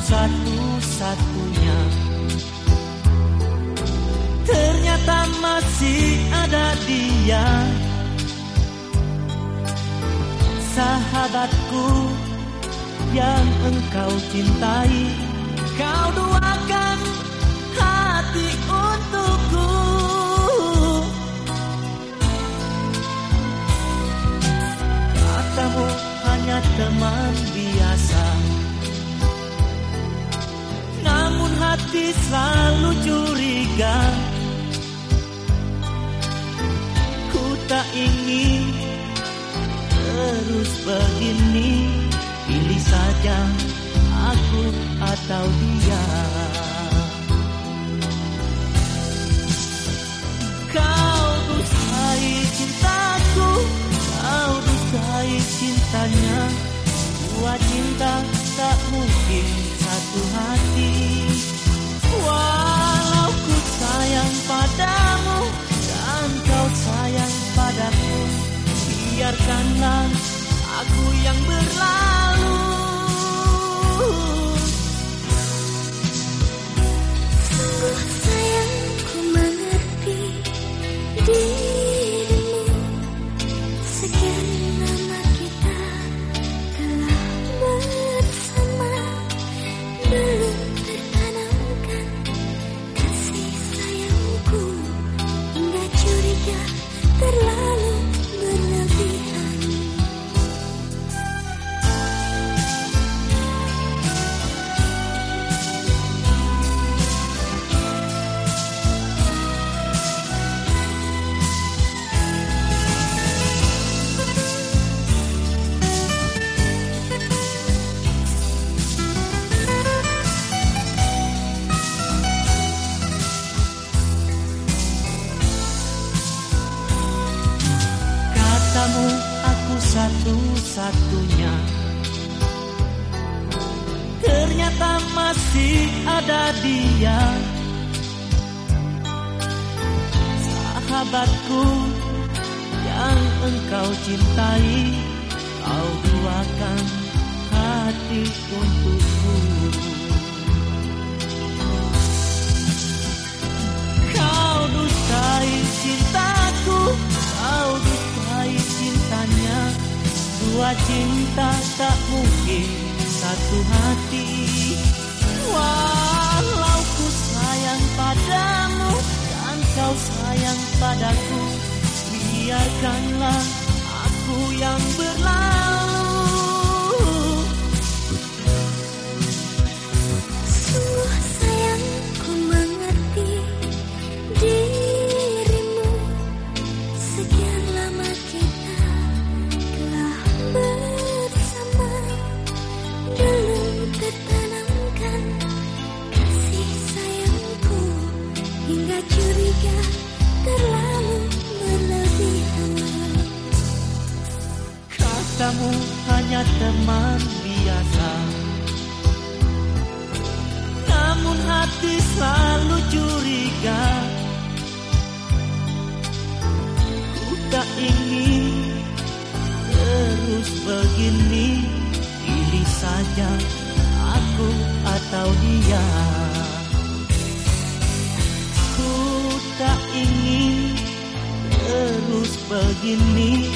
satu-satunya. Ternyata masih ada dia. Sahabatku yang engkau cintai Kau doakan hati untukku. Katamu hanya teman biasa hati selalu curiga. Ku tak ingin terus begini. Pilih saja aku atau dia Biarkanlah aku yang berlalu satu-satunya. Ternyata masih ada dia. Sahabatku yang engkau cintai Kau duakan hati untukku Dua cinta tak mungkin satu hati. Walau ku sayang padamu Dan kau sayang padaku Biarkanlah aku yang berlalu Hingga curiga terlalu berlebihan Katamu hanya teman biasa. Namun hati selalu curiga. Ku tak ingin terus begini. Pilih saja aku atau dia begini Pilih saja